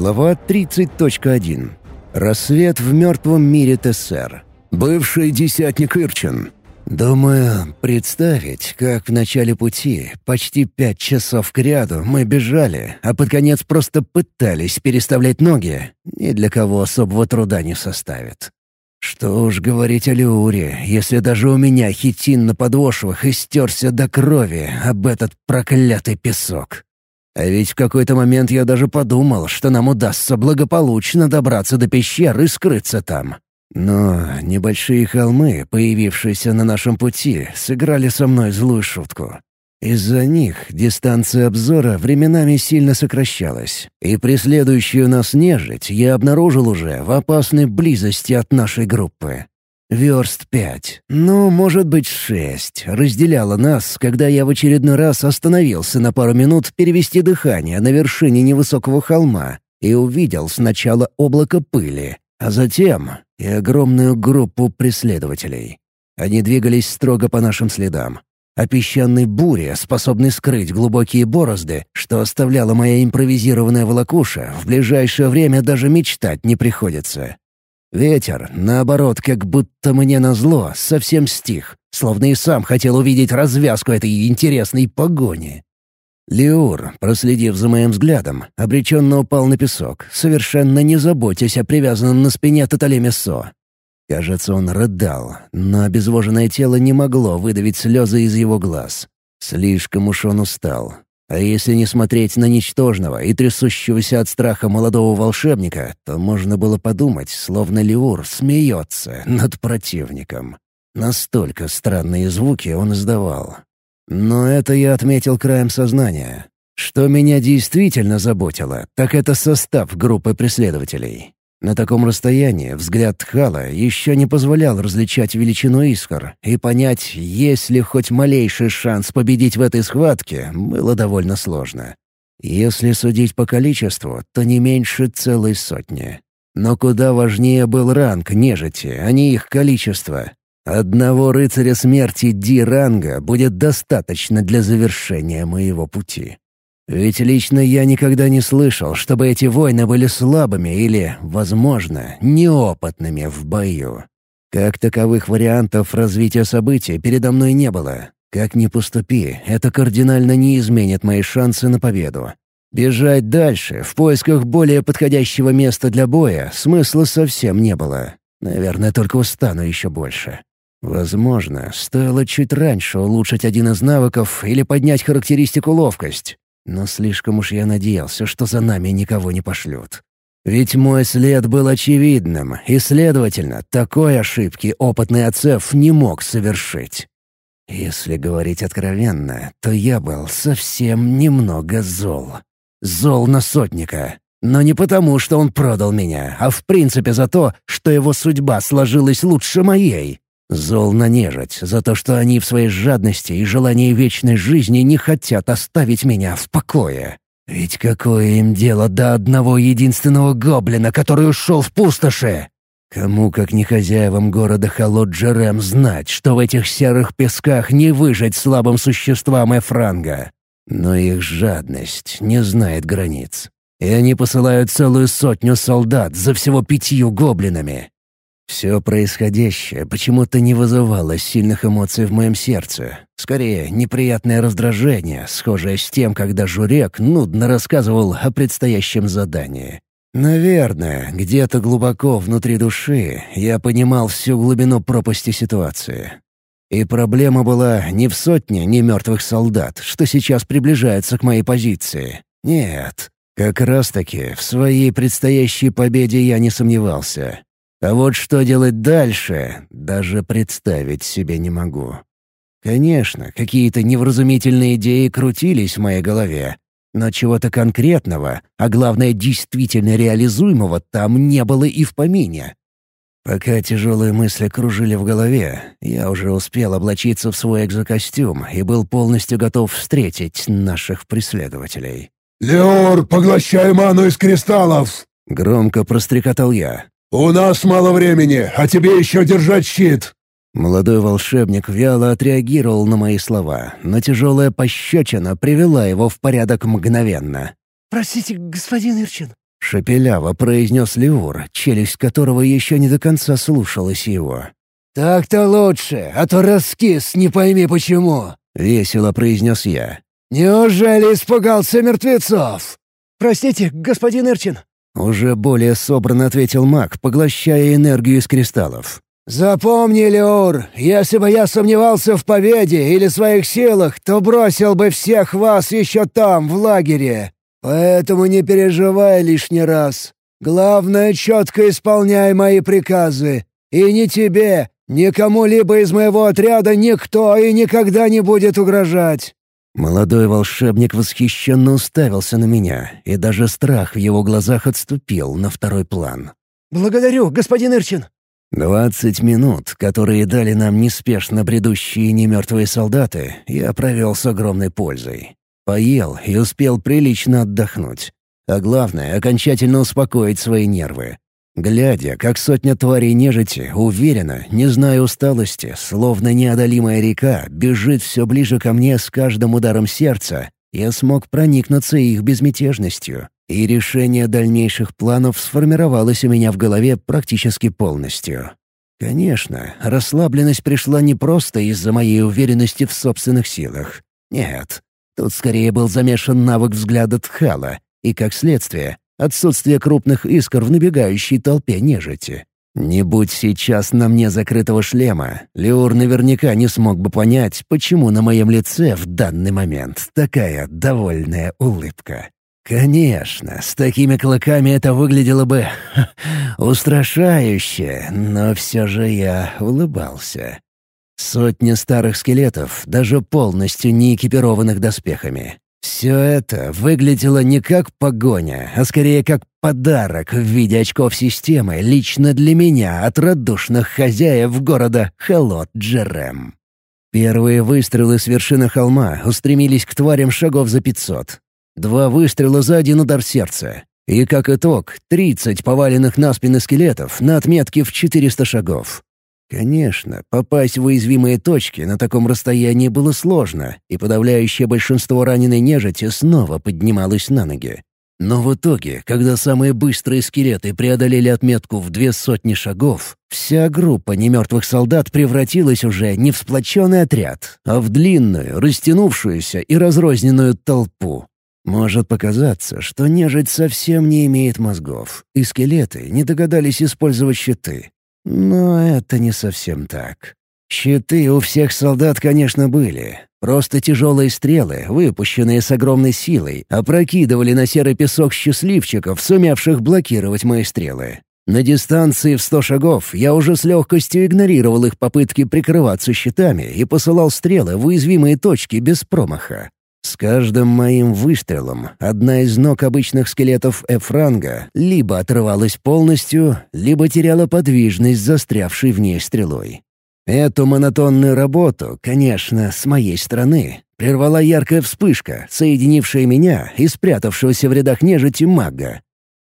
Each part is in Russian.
Глава 30.1. Рассвет в мертвом мире ТСР. Бывший десятник Ирчин. Думаю, представить, как в начале пути, почти пять часов к ряду, мы бежали, а под конец просто пытались переставлять ноги, ни для кого особого труда не составит. Что уж говорить о Леуре, если даже у меня хитин на подошвах истерся до крови об этот проклятый песок. А ведь в какой-то момент я даже подумал, что нам удастся благополучно добраться до пещеры и скрыться там. Но небольшие холмы, появившиеся на нашем пути, сыграли со мной злую шутку. Из-за них дистанция обзора временами сильно сокращалась, и преследующую нас нежить я обнаружил уже в опасной близости от нашей группы. Верст пять, ну, может быть, шесть, разделяло нас, когда я в очередной раз остановился на пару минут перевести дыхание на вершине невысокого холма и увидел сначала облако пыли, а затем и огромную группу преследователей. Они двигались строго по нашим следам. А песчаной буре, способной скрыть глубокие борозды, что оставляла моя импровизированная волокуша, в ближайшее время даже мечтать не приходится. Ветер, наоборот, как будто мне назло, совсем стих, словно и сам хотел увидеть развязку этой интересной погони. Леур, проследив за моим взглядом, обреченно упал на песок, совершенно не заботясь о привязанном на спине Татале Со. Кажется, он рыдал, но обезвоженное тело не могло выдавить слезы из его глаз. Слишком уж он устал, а если не смотреть на ничтожного и трясущегося от страха молодого волшебника, то можно было подумать, словно Леур смеется над противником. Настолько странные звуки он издавал. Но это я отметил краем сознания. Что меня действительно заботило, так это состав группы преследователей. На таком расстоянии взгляд Хала еще не позволял различать величину искр, и понять, есть ли хоть малейший шанс победить в этой схватке, было довольно сложно. Если судить по количеству, то не меньше целой сотни. Но куда важнее был ранг нежити, а не их количество. Одного рыцаря смерти Ди-ранга будет достаточно для завершения моего пути. Ведь лично я никогда не слышал, чтобы эти воины были слабыми или, возможно, неопытными в бою. Как таковых вариантов развития событий передо мной не было. Как ни поступи, это кардинально не изменит мои шансы на победу. Бежать дальше, в поисках более подходящего места для боя, смысла совсем не было. Наверное, только устану еще больше. Возможно, стоило чуть раньше улучшить один из навыков или поднять характеристику ловкость. Но слишком уж я надеялся, что за нами никого не пошлют. Ведь мой след был очевидным, и, следовательно, такой ошибки опытный Ацеф не мог совершить. Если говорить откровенно, то я был совсем немного зол. Зол на сотника. Но не потому, что он продал меня, а в принципе за то, что его судьба сложилась лучше моей. Зол на нежить за то, что они в своей жадности и желании вечной жизни не хотят оставить меня в покое. Ведь какое им дело до одного единственного гоблина, который ушел в пустоши? Кому, как не хозяевам города Халот-Джерем, знать, что в этих серых песках не выжить слабым существам Эфранга? Но их жадность не знает границ. И они посылают целую сотню солдат за всего пятью гоблинами. Все происходящее почему-то не вызывало сильных эмоций в моем сердце. Скорее, неприятное раздражение, схожее с тем, когда Журек нудно рассказывал о предстоящем задании. Наверное, где-то глубоко внутри души я понимал всю глубину пропасти ситуации. И проблема была не в сотне немертвых солдат, что сейчас приближаются к моей позиции. Нет, как раз-таки в своей предстоящей победе я не сомневался. А вот что делать дальше, даже представить себе не могу. Конечно, какие-то невразумительные идеи крутились в моей голове, но чего-то конкретного, а главное, действительно реализуемого там не было и в помине. Пока тяжелые мысли кружили в голове, я уже успел облачиться в свой экзокостюм и был полностью готов встретить наших преследователей. «Леор, поглощай ману из кристаллов!» — громко прострекотал я. «У нас мало времени, а тебе еще держать щит!» Молодой волшебник вяло отреагировал на мои слова, но тяжелая пощечина привела его в порядок мгновенно. «Простите, господин Ирчин, — шепеляво произнес Леур, челюсть которого еще не до конца слушалась его. «Так-то лучше, а то раскис, не пойми почему», — весело произнес я. «Неужели испугался мертвецов?» «Простите, господин Эрчин». Уже более собранно ответил маг, поглощая энергию из кристаллов. «Запомни, Леур, если бы я сомневался в победе или своих силах, то бросил бы всех вас еще там, в лагере. Поэтому не переживай лишний раз. Главное, четко исполняй мои приказы. И ни тебе, ни кому-либо из моего отряда никто и никогда не будет угрожать». Молодой волшебник восхищенно уставился на меня, и даже страх в его глазах отступил на второй план. «Благодарю, господин Ирчин!» Двадцать минут, которые дали нам неспешно бредущие немертвые солдаты, я провел с огромной пользой. Поел и успел прилично отдохнуть. А главное — окончательно успокоить свои нервы. Глядя, как сотня тварей нежити, уверенно, не зная усталости, словно неодолимая река, бежит все ближе ко мне с каждым ударом сердца, я смог проникнуться их безмятежностью, и решение дальнейших планов сформировалось у меня в голове практически полностью. Конечно, расслабленность пришла не просто из-за моей уверенности в собственных силах. Нет, тут скорее был замешан навык взгляда Тхала, и, как следствие, отсутствие крупных искр в набегающей толпе нежити. Не будь сейчас на мне закрытого шлема, Леур наверняка не смог бы понять, почему на моем лице в данный момент такая довольная улыбка. Конечно, с такими клыками это выглядело бы устрашающе, но все же я улыбался. Сотни старых скелетов, даже полностью не экипированных доспехами. Все это выглядело не как погоня, а скорее как подарок в виде очков системы лично для меня от радушных хозяев города Халот-Джерем. Первые выстрелы с вершины холма устремились к тварям шагов за пятьсот. Два выстрела за один удар сердца. И, как итог, 30 поваленных на спины скелетов на отметке в 400 шагов. Конечно, попасть в уязвимые точки на таком расстоянии было сложно, и подавляющее большинство раненой нежити снова поднималось на ноги. Но в итоге, когда самые быстрые скелеты преодолели отметку в две сотни шагов, вся группа немертвых солдат превратилась уже не в сплоченный отряд, а в длинную, растянувшуюся и разрозненную толпу. Может показаться, что нежить совсем не имеет мозгов, и скелеты не догадались использовать щиты. Но это не совсем так. Щиты у всех солдат, конечно, были. Просто тяжелые стрелы, выпущенные с огромной силой, опрокидывали на серый песок счастливчиков, сумевших блокировать мои стрелы. На дистанции в сто шагов я уже с легкостью игнорировал их попытки прикрываться щитами и посылал стрелы в уязвимые точки без промаха. С каждым моим выстрелом одна из ног обычных скелетов Эфранга либо отрывалась полностью, либо теряла подвижность, застрявшей в ней стрелой. Эту монотонную работу, конечно, с моей стороны, прервала яркая вспышка, соединившая меня и спрятавшегося в рядах нежити мага.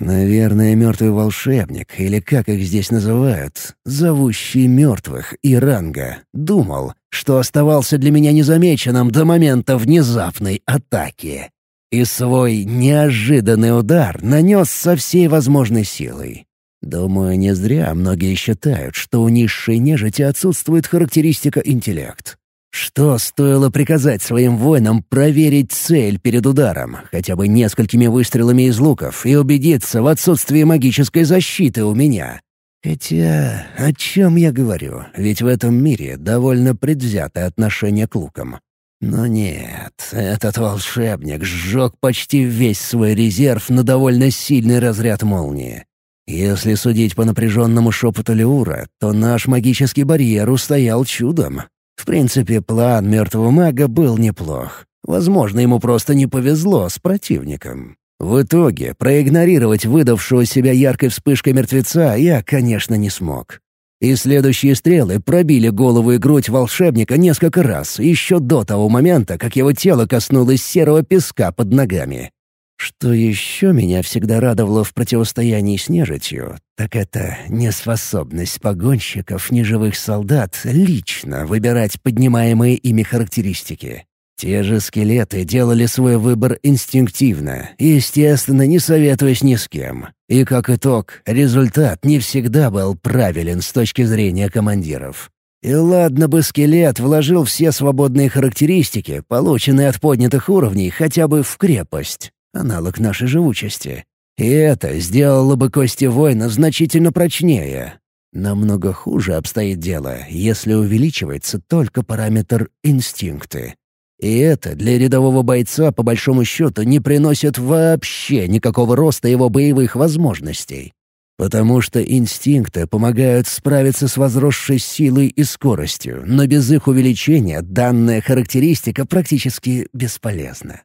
Наверное, мертвый волшебник, или как их здесь называют, зовущий мертвых Иранга, думал, что оставался для меня незамеченным до момента внезапной атаки. И свой неожиданный удар нанес со всей возможной силой. Думаю, не зря многие считают, что у низшей нежити отсутствует характеристика интеллект. Что стоило приказать своим воинам проверить цель перед ударом, хотя бы несколькими выстрелами из луков, и убедиться в отсутствии магической защиты у меня? Хотя, о чем я говорю? Ведь в этом мире довольно предвзятое отношение к лукам. Но нет, этот волшебник сжег почти весь свой резерв на довольно сильный разряд молнии. Если судить по напряженному шепоту Леура, то наш магический барьер устоял чудом. В принципе, план мертвого мага был неплох. Возможно, ему просто не повезло с противником. В итоге проигнорировать выдавшего себя яркой вспышкой мертвеца я, конечно, не смог. И следующие стрелы пробили голову и грудь волшебника несколько раз, еще до того момента, как его тело коснулось серого песка под ногами. Что еще меня всегда радовало в противостоянии с нежитью, так это неспособность погонщиков неживых солдат лично выбирать поднимаемые ими характеристики. Те же скелеты делали свой выбор инстинктивно, естественно, не советуясь ни с кем. И как итог, результат не всегда был правилен с точки зрения командиров. И ладно бы скелет вложил все свободные характеристики, полученные от поднятых уровней, хотя бы в крепость, аналог нашей живучести. И это сделало бы кости воина значительно прочнее. Намного хуже обстоит дело, если увеличивается только параметр инстинкты. И это для рядового бойца, по большому счету, не приносит вообще никакого роста его боевых возможностей. Потому что инстинкты помогают справиться с возросшей силой и скоростью, но без их увеличения данная характеристика практически бесполезна.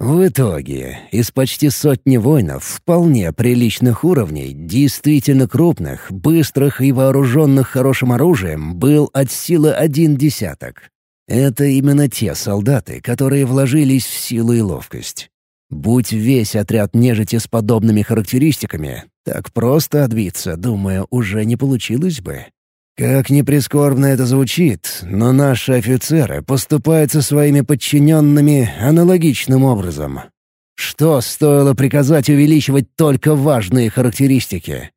В итоге, из почти сотни воинов вполне приличных уровней, действительно крупных, быстрых и вооруженных хорошим оружием, был от силы один десяток. Это именно те солдаты, которые вложились в силу и ловкость. Будь весь отряд нежити с подобными характеристиками, так просто отбиться, думаю, уже не получилось бы. Как ни прискорбно это звучит, но наши офицеры поступают со своими подчиненными аналогичным образом. Что стоило приказать увеличивать только важные характеристики?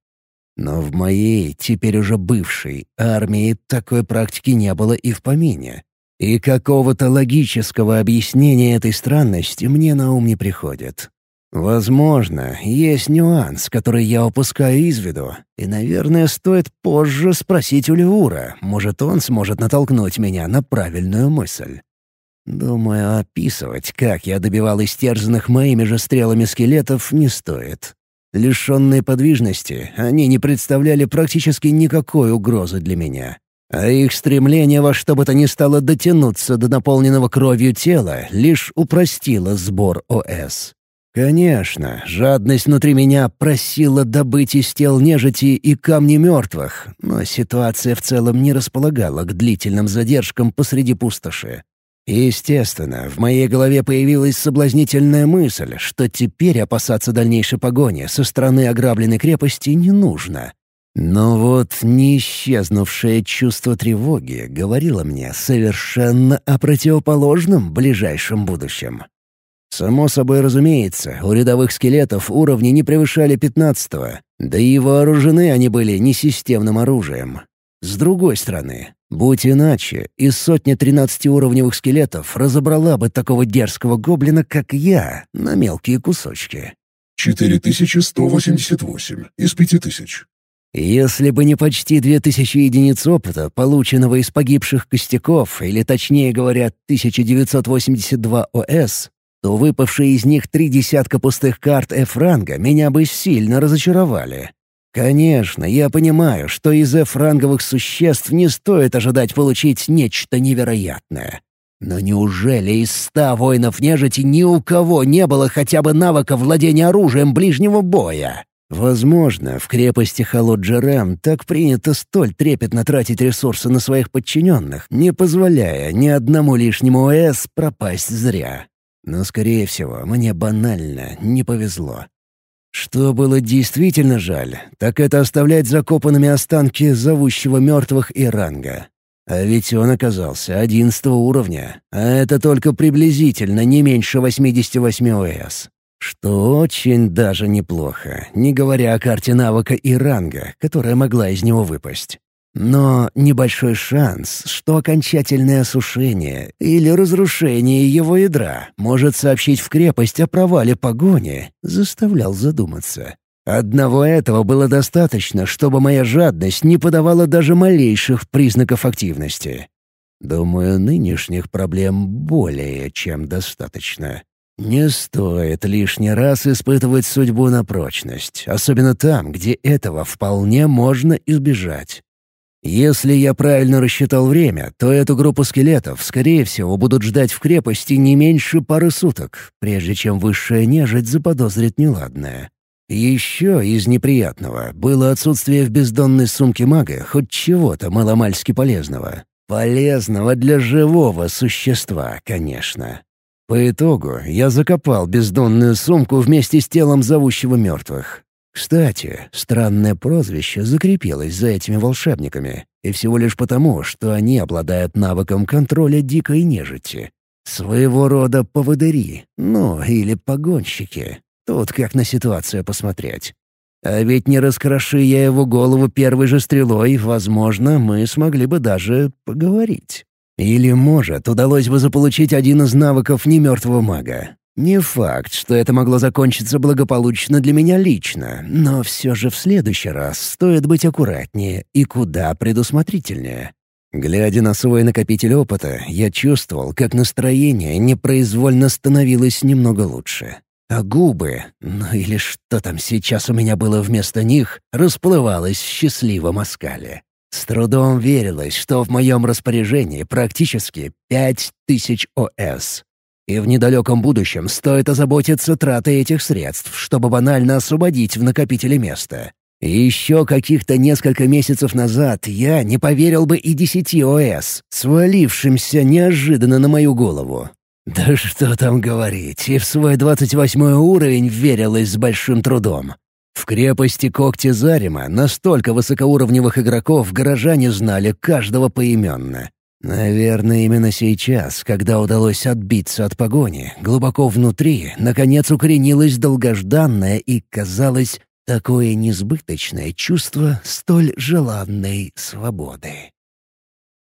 Но в моей, теперь уже бывшей, армии такой практики не было и в помине. И какого-то логического объяснения этой странности мне на ум не приходит. Возможно, есть нюанс, который я упускаю из виду, и, наверное, стоит позже спросить у Леура, может, он сможет натолкнуть меня на правильную мысль. Думаю, описывать, как я добивал истерзанных моими же стрелами скелетов, не стоит. Лишенные подвижности, они не представляли практически никакой угрозы для меня. А их стремление во что бы то ни стало дотянуться до наполненного кровью тела лишь упростило сбор ОС. Конечно, жадность внутри меня просила добыть из тел нежити и камни мертвых, но ситуация в целом не располагала к длительным задержкам посреди пустоши. Естественно, в моей голове появилась соблазнительная мысль, что теперь опасаться дальнейшей погони со стороны ограбленной крепости не нужно. Но вот не исчезнувшее чувство тревоги говорило мне совершенно о противоположном ближайшем будущем. Само собой разумеется, у рядовых скелетов уровни не превышали пятнадцатого, да и вооружены они были несистемным оружием. С другой стороны, будь иначе, из сотни тринадцатиуровневых скелетов разобрала бы такого дерзкого гоблина, как я, на мелкие кусочки. 4188 из 5000. Если бы не почти две тысячи единиц опыта, полученного из погибших костяков, или точнее говоря, 1982 ОС, то выпавшие из них три десятка пустых карт F-ранга меня бы сильно разочаровали. Конечно, я понимаю, что из F-ранговых существ не стоит ожидать получить нечто невероятное. Но неужели из ста воинов нежити ни у кого не было хотя бы навыка владения оружием ближнего боя? Возможно, в крепости Халоджерем так принято столь трепетно тратить ресурсы на своих подчиненных, не позволяя ни одному лишнему ОС пропасть зря. Но, скорее всего, мне банально не повезло. Что было действительно жаль, так это оставлять закопанными останки зовущего мертвых Иранга. А ведь он оказался одиннадцатого уровня, а это только приблизительно не меньше 88 ОС. Что очень даже неплохо, не говоря о карте навыка и ранга, которая могла из него выпасть. Но небольшой шанс, что окончательное осушение или разрушение его ядра может сообщить в крепость о провале погони, заставлял задуматься. Одного этого было достаточно, чтобы моя жадность не подавала даже малейших признаков активности. Думаю, нынешних проблем более чем достаточно. Не стоит лишний раз испытывать судьбу на прочность, особенно там, где этого вполне можно избежать. Если я правильно рассчитал время, то эту группу скелетов, скорее всего, будут ждать в крепости не меньше пары суток, прежде чем высшая нежить заподозрит неладное. Еще из неприятного было отсутствие в бездонной сумке мага хоть чего-то маломальски полезного. Полезного для живого существа, конечно. По итогу я закопал бездонную сумку вместе с телом зовущего мертвых. Кстати, странное прозвище закрепилось за этими волшебниками, и всего лишь потому, что они обладают навыком контроля дикой нежити. Своего рода поводыри, ну, или погонщики. Тут как на ситуацию посмотреть. А ведь не раскроши я его голову первой же стрелой, возможно, мы смогли бы даже поговорить. Или, может, удалось бы заполучить один из навыков немертвого мага. Не факт, что это могло закончиться благополучно для меня лично, но все же в следующий раз стоит быть аккуратнее и куда предусмотрительнее. Глядя на свой накопитель опыта, я чувствовал, как настроение непроизвольно становилось немного лучше. А губы, ну или что там сейчас у меня было вместо них, расплывалось в счастливом оскале. С трудом верилось, что в моем распоряжении практически пять тысяч ОС. И в недалеком будущем стоит озаботиться тратой этих средств, чтобы банально освободить в накопителе место. И еще каких-то несколько месяцев назад я не поверил бы и десяти ОС, свалившимся неожиданно на мою голову. Да что там говорить, и в свой двадцать восьмой уровень верилось с большим трудом. В крепости Когти Зарима настолько высокоуровневых игроков горожане знали каждого поименно. Наверное, именно сейчас, когда удалось отбиться от погони, глубоко внутри, наконец укоренилось долгожданное и, казалось, Такое несбыточное чувство столь желанной свободы.